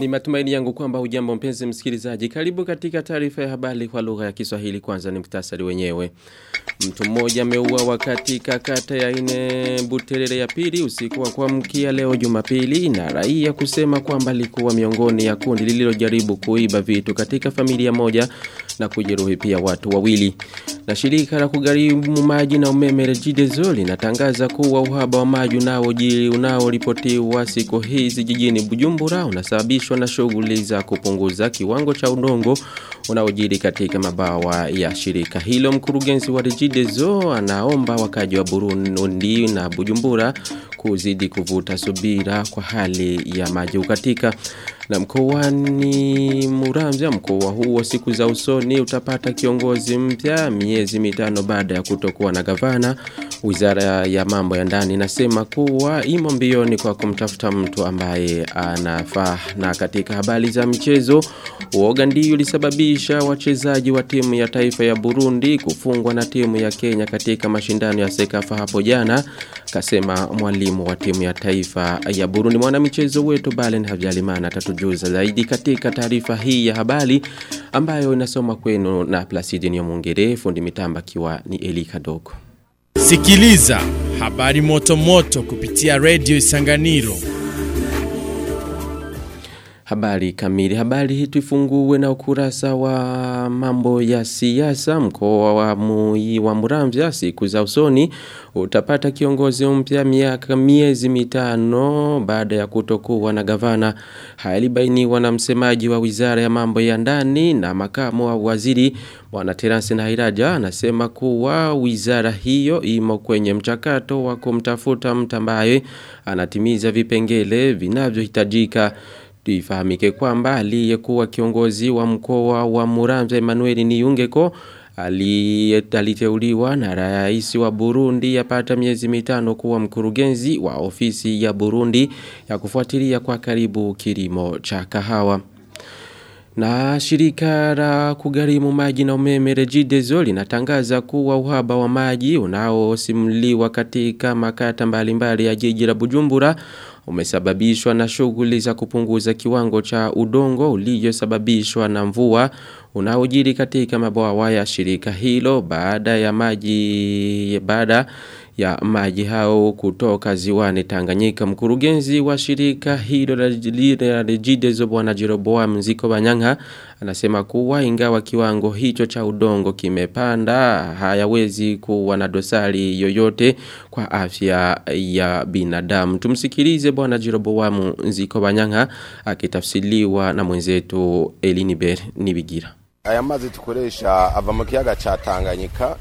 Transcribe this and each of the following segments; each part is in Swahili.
Ni matumaini yangu kwamba hujambo mpenzi msikilizaji. Karibu katika taarifa ya habari kwa lugha ya Kiswahili. Kwanza ni mktasari wenyewe. Mtu mmoja ameuawa katika kata ya ine Buterere ya pili usiku wa kuamkia leo Jumapili na raia kusema kwamba alikuwa miongoni ya kundi lililojaribu kuiba vitu katika familia moja na kujeruhi pia watu wawili. Na shirika la kugharimu maji na umeme Regideso linatangaza kuwa uhaba wa maji unaojiri unaoripotiwa siku hizi jijini Bujumbura unasababishwa na shughuli za kupunguza kiwango cha udongo unaojiri katika mabawa ya shirika hilo. Mkurugenzi wa Regideso anaomba wakaji wa Burundi na Bujumbura kuzidi kuvuta subira kwa hali ya maji ukatika na mkoani Muramvya mkoa huu wa siku za usoni utapata kiongozi mpya miezi mitano baada ya kutokuwa na gavana. Wizara ya mambo ya ndani inasema kuwa imo mbioni kwa kumtafuta mtu ambaye anafaa. Na katika habari za mchezo, uoga ndio ulisababisha wachezaji wa timu ya taifa ya Burundi kufungwa na timu ya Kenya katika mashindano ya Sekafa hapo jana kasema mwalimu wa timu ya taifa ya Burundi. Mwana michezo wetu Balen Havyalimana atatujuza zaidi katika taarifa hii ya habari ambayo inasoma kwenu na Placide Nyomungere fundi mitamba kiwa ni Eli Kadogo Sikiliza habari moto moto kupitia Radio Isanganiro. Habari kamili. Habari hii tuifungue na ukurasa wa mambo ya siasa mkoa wa mui wa Muramvya siku za usoni utapata kiongozi mpya miaka miezi mitano baada ya kutokuwa na gavana. Halibainiwa na msemaji wa Wizara ya Mambo ya Ndani na makamu wa waziri Bwana Terence Nahiraja anasema kuwa wizara hiyo imo kwenye mchakato wa kumtafuta mtu ambaye anatimiza vipengele vinavyohitajika. Tuifahamike kwamba aliyekuwa kiongozi wa mkoa wa muramza Emmanuel Niyungeko aliteuliwa na rais wa Burundi yapata miezi mitano kuwa mkurugenzi wa ofisi ya Burundi ya kufuatilia kwa karibu kilimo cha kahawa. Na shirika la kugharimu maji na umeme Regideso linatangaza kuwa uhaba wa maji unaosimuliwa katika makata mbalimbali ya jiji la Bujumbura umesababishwa na shughuli za kupunguza kiwango cha udongo uliosababishwa na mvua unaojiri katika mabwawa ya shirika hilo baada ya maji baada ya maji hao kutoka ziwani Tanganyika. Mkurugenzi wa shirika hilo la Regideso bwana Jeroboa Mziko Banyanga anasema kuwa ingawa kiwango hicho cha udongo kimepanda hayawezi kuwa na dosari yoyote kwa afya ya binadamu. Tumsikilize bwana Jeroboa Mziko Banyanga akitafsiliwa na mwenzetu Eliniber Nibigira aya mazi tukoresha ava mu kiyaga cha Tanganyika.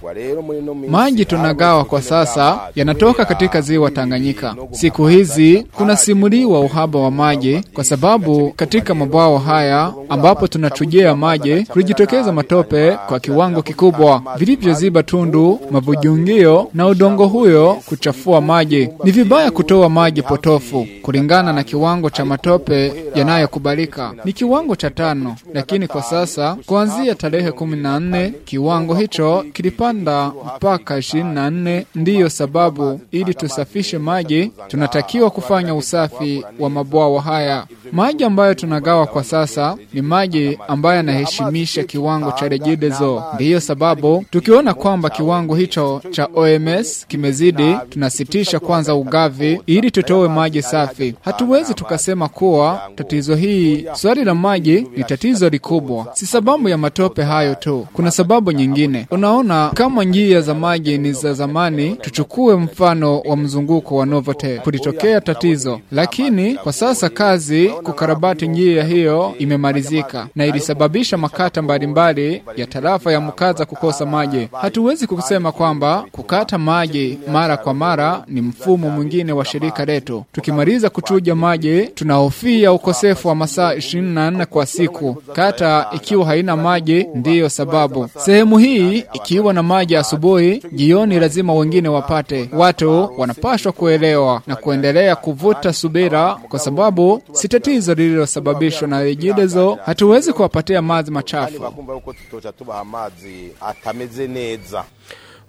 Maji tunagawa kwa sasa yanatoka katika ziwa Tanganyika. Siku hizi kunasimuliwa uhaba wa maji kwa sababu katika mabwao haya ambapo tunachujia maji kulijitokeza matope kwa kiwango kikubwa vilivyoziba tundu, mavujungio na udongo huyo kuchafua maji. Ni vibaya kutoa maji potofu kulingana na kiwango cha matope yanayokubalika. Ni kiwango cha tano, lakini kwa sasa kuanzia tarehe 14 kiwango hicho kilipanda mpaka 24. Ndiyo sababu ili tusafishe maji tunatakiwa kufanya usafi wa mabwawa haya. Maji ambayo tunagawa kwa sasa ni maji ambayo yanaheshimisha kiwango cha rejidezo. Ndiyo sababu tukiona kwamba kiwango hicho cha OMS kimezidi, tunasitisha kwanza ugavi ili tutoe maji safi. Hatuwezi tukasema kuwa tatizo hii, swali la maji ni tatizo likubwa, si sababu ya matope hayo tu. Kuna sababu nyingine. Unaona, kama njia za maji ni za zamani, tuchukue mfano wa mzunguko wa Novotel, kulitokea tatizo, lakini kwa sasa kazi kukarabati njia hiyo imemalizika na ilisababisha makata mbalimbali ya tarafa ya Mkaza kukosa maji. Hatuwezi kusema kwamba kukata maji mara kwa mara ni mfumo mwingine wa shirika letu. Tukimaliza kuchuja maji, tunahofia ukosefu wa masaa 24 kwa siku. Kata ikiwa haina maji ndiyo sababu. Sehemu hii ikiwa na maji asubuhi, jioni lazima wengine wapate. Watu wanapashwa kuelewa na kuendelea kuvuta subira, kwa sababu si tatizo lililosababishwa na Regideso. Hatuwezi kuwapatia maji machafu.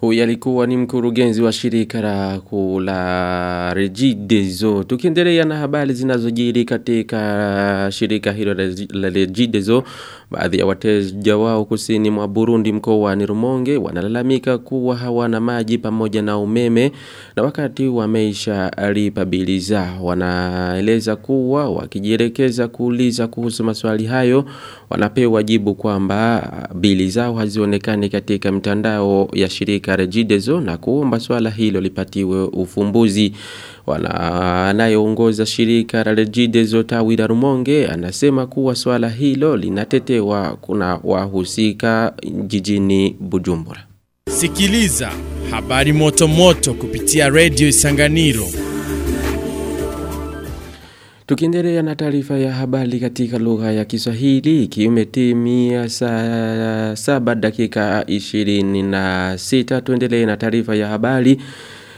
Huyu alikuwa ni mkurugenzi wa shirika la kula Regideso. Tukiendelea na habari zinazojiri katika shirika hilo la Regideso, baadhi ya wateja wao kusini mwa Burundi mkoani Rumonge wanalalamika kuwa hawana maji pamoja na umeme na wakati wameisha lipa bili zao. Wanaeleza kuwa wakijielekeza kuuliza kuhusu maswali hayo wanapewa jibu kwamba bili zao hazionekani katika mtandao ya shirika Regideso na kuomba swala hilo lipatiwe ufumbuzi. Anayeongoza shirika la Rejidezo tawi la Rumonge anasema kuwa swala hilo linatetewa kuna wahusika jijini Bujumbura. Sikiliza habari moto moto kupitia redio Isanganiro. Tukiendelea na taarifa ya habari katika lugha ya Kiswahili kiumetimia saa saba dakika 26 tuendelee na taarifa ya habari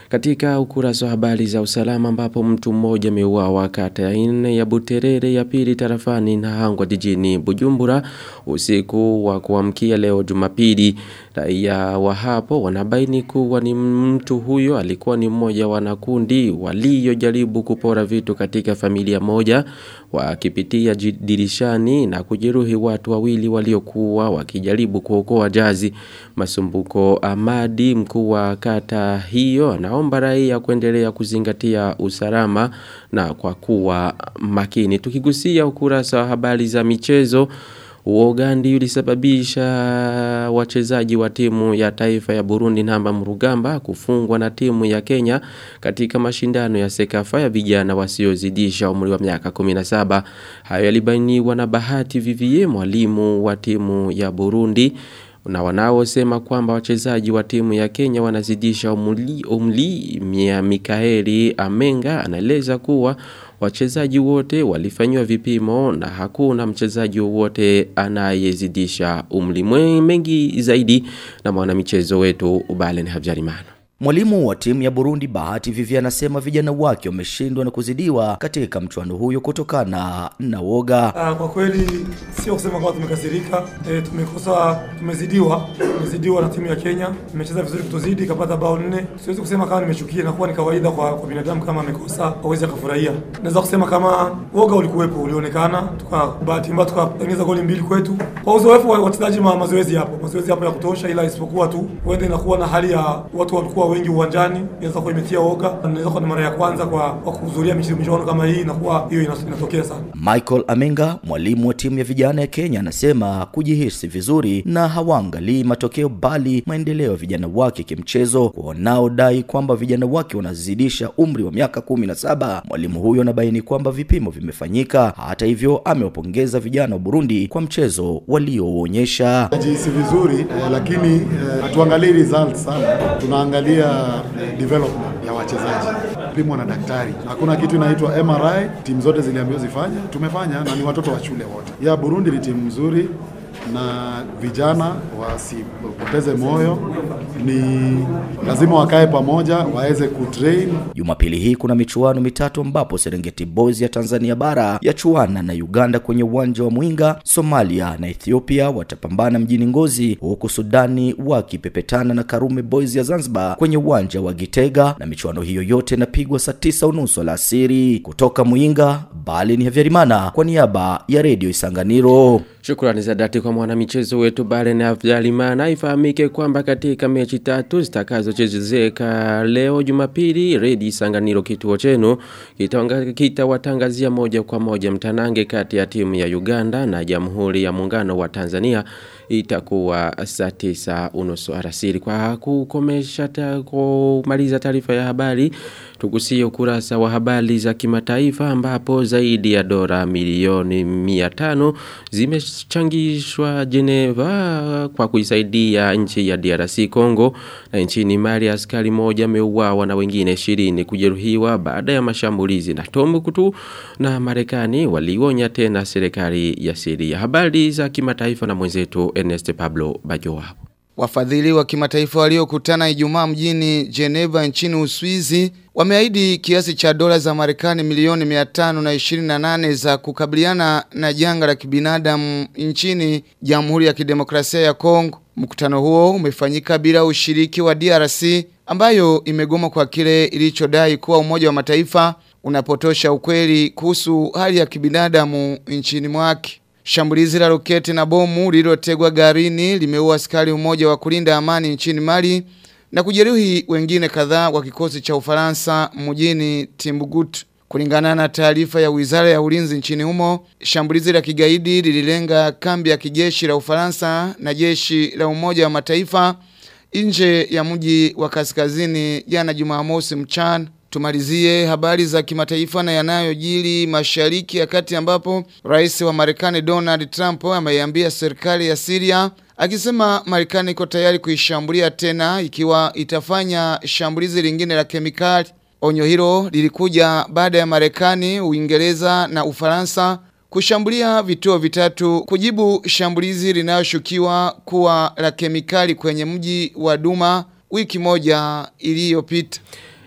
katika ukurasa wa habari za usalama ambapo mtu mmoja ameuawa kata ya nne ya Buterere ya pili tarafani na hangwa jijini Bujumbura usiku wa kuamkia leo Jumapili raia wa hapo wanabaini kuwa ni mtu huyo alikuwa ni mmoja wanakundi waliojaribu kupora vitu katika familia moja wakipitia dirishani na kujeruhi watu wawili waliokuwa wakijaribu kuokoa jazi. Masumbuko Amadi mkuu wa kata hiyo anaomba raia kuendelea kuzingatia usalama na kwa kuwa makini. Tukigusia ukurasa wa habari za michezo Uogandi ulisababisha wachezaji wa timu ya taifa ya Burundi namba Mrugamba kufungwa na timu ya Kenya katika mashindano ya Sekafa ya vijana wasiozidisha umri wa miaka 17. Hayo yalibainiwa na Bahati Vivie mwalimu wa timu ya Burundi na wanaosema kwamba wachezaji wa timu ya Kenya wanazidisha umri. Mikaeli Amenga anaeleza kuwa wachezaji wote walifanywa vipimo na hakuna mchezaji wowote anayezidisha umri mengi zaidi na mwanamichezo wetu Ubalen Habjarimana. Mwalimu wa timu ya Burundi Bahati Vivi anasema vijana wake wameshindwa na kuzidiwa katika mchuano huyo kutokana na woga. Ah, kwa kweli sio kusema kwamba tumekasirika, e, tumekosa, tumezidiwa, tumezidiwa na timu ya Kenya. Imecheza vizuri kutuzidi, ikapata bao nne. Siwezi kusema kama nimechukia, nakuwa ni kawaida kwa, kwa binadamu kama amekosa hawezi akafurahia. Naweza kusema kama woga ulikuwepo, ulionekana, tuka bahati mbaya tukatengeneza goli mbili kwetu. Kwa uzoefu wa wachezaji ma mazoezi hapo, mazoezi hapo ya kutosha, ila isipokuwa tu huenda inakuwa na hali ya watu walikuwa wengi uwanjani, inaweza kuwa imetia woga, inaweza kuwa ni mara ya kwanza kwa, kuhudhuria michuano kama hii, inakuwa hiyo inatokea sana. Michael Amenga, mwalimu wa timu ya vijana ya Kenya, anasema kujihisi vizuri na hawaangalii matokeo bali maendeleo ya vijana wake kimchezo. Kwa wanaodai kwamba vijana wake wanazidisha umri wa miaka kumi na saba, mwalimu huyo anabaini kwamba vipimo vimefanyika. Hata hivyo, amewapongeza vijana wa Burundi kwa mchezo waliouonyesha. Najihisi vizuri eh, lakini eh, hatuangalii results sana, tunaangalia eh, development ya wachezaji pimwa na daktari. Hakuna kitu inaitwa MRI. Timu zote ziliambiwa zifanye, tumefanya na ni watoto wa shule wote. Ya Burundi ni timu nzuri na vijana wasipoteze moyo, ni lazima wakae pamoja waweze kutrain. Jumapili hii kuna michuano mitatu ambapo Serengeti Boys ya Tanzania bara yachuana na Uganda kwenye uwanja wa Mwinga, Somalia na Ethiopia watapambana mjini Ngozi, huku Sudani wakipepetana na Karume Boys ya Zanzibar kwenye uwanja wa Gitega, na michuano hiyo yote inapigwa saa tisa unusu alasiri. Kutoka Mwinga, bali ni Havyarimana kwa niaba ya Redio Isanganiro. Shukrani za dhati kwa mwanamichezo wetu Baren Afdalimana Ifahamike kwamba katika mechi tatu zitakazochezeka leo Jumapili, Redi Sanganiro kituo chenu kitawatangazia moja kwa moja mtanange kati ya timu ya Uganda na Jamhuri ya Muungano wa Tanzania itakuwa saa tisa unusu alasiri. Kwa kukomesha kumaliza taarifa ya habari, tugusie ukurasa wa habari za kimataifa ambapo zaidi ya dola milioni 500 zimechangishwa Geneva kwa kuisaidia nchi ya DRC Congo na nchini Mali askari moja ameuawa na wengine 20 kujeruhiwa baada ya mashambulizi na Tombuktu na Marekani walionya tena serikali ya Syria. Habari za kimataifa na mwenzetu Ernest Pablo Bajoa. Wafadhili wa kimataifa waliokutana Ijumaa mjini Geneva nchini Uswizi wameahidi kiasi cha dola za Marekani milioni 528 za kukabiliana na janga la kibinadamu nchini Jamhuri ya Kidemokrasia ya Kongo. Mkutano huo umefanyika bila ushiriki wa DRC ambayo imegoma kwa kile ilichodai kuwa Umoja wa Mataifa unapotosha ukweli kuhusu hali ya kibinadamu nchini mwake. Shambulizi la roketi na bomu lililotegwa garini limeua askari mmoja wa kulinda amani nchini Mali na kujeruhi wengine kadhaa wa kikosi cha Ufaransa mjini Timbuktu. Kulingana na taarifa ya Wizara ya Ulinzi nchini humo, shambulizi la kigaidi lililenga kambi ya kijeshi la Ufaransa na jeshi la Umoja wa Mataifa nje ya mji wa kaskazini jana Jumamosi mchana. Tumalizie habari za kimataifa na yanayojiri mashariki ya kati ambapo rais wa Marekani Donald Trump ameiambia serikali ya Syria akisema Marekani iko tayari kuishambulia tena ikiwa itafanya shambulizi lingine la kemikali. Onyo hilo lilikuja baada ya Marekani, Uingereza na Ufaransa kushambulia vituo vitatu kujibu shambulizi linaloshukiwa kuwa la kemikali kwenye mji wa Duma wiki moja iliyopita.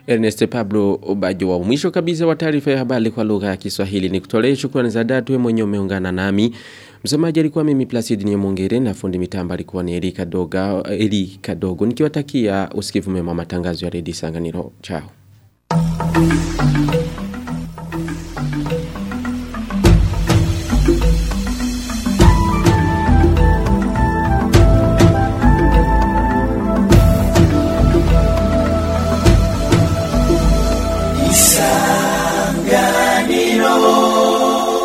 Ernest Pablo Obajo wa mwisho kabisa wa taarifa ya habari kwa lugha ya Kiswahili ni kutolee shukrani za dhati wewe mwenye umeungana nami. Msomaji alikuwa mimi Placid Nyamongere na fundi mitambo alikuwa ni Erika Doga Erika Dogo nikiwatakia usikivu mema matangazo ya Redio Sanganiro. Chao.